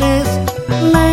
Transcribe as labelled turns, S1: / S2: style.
S1: quieres, me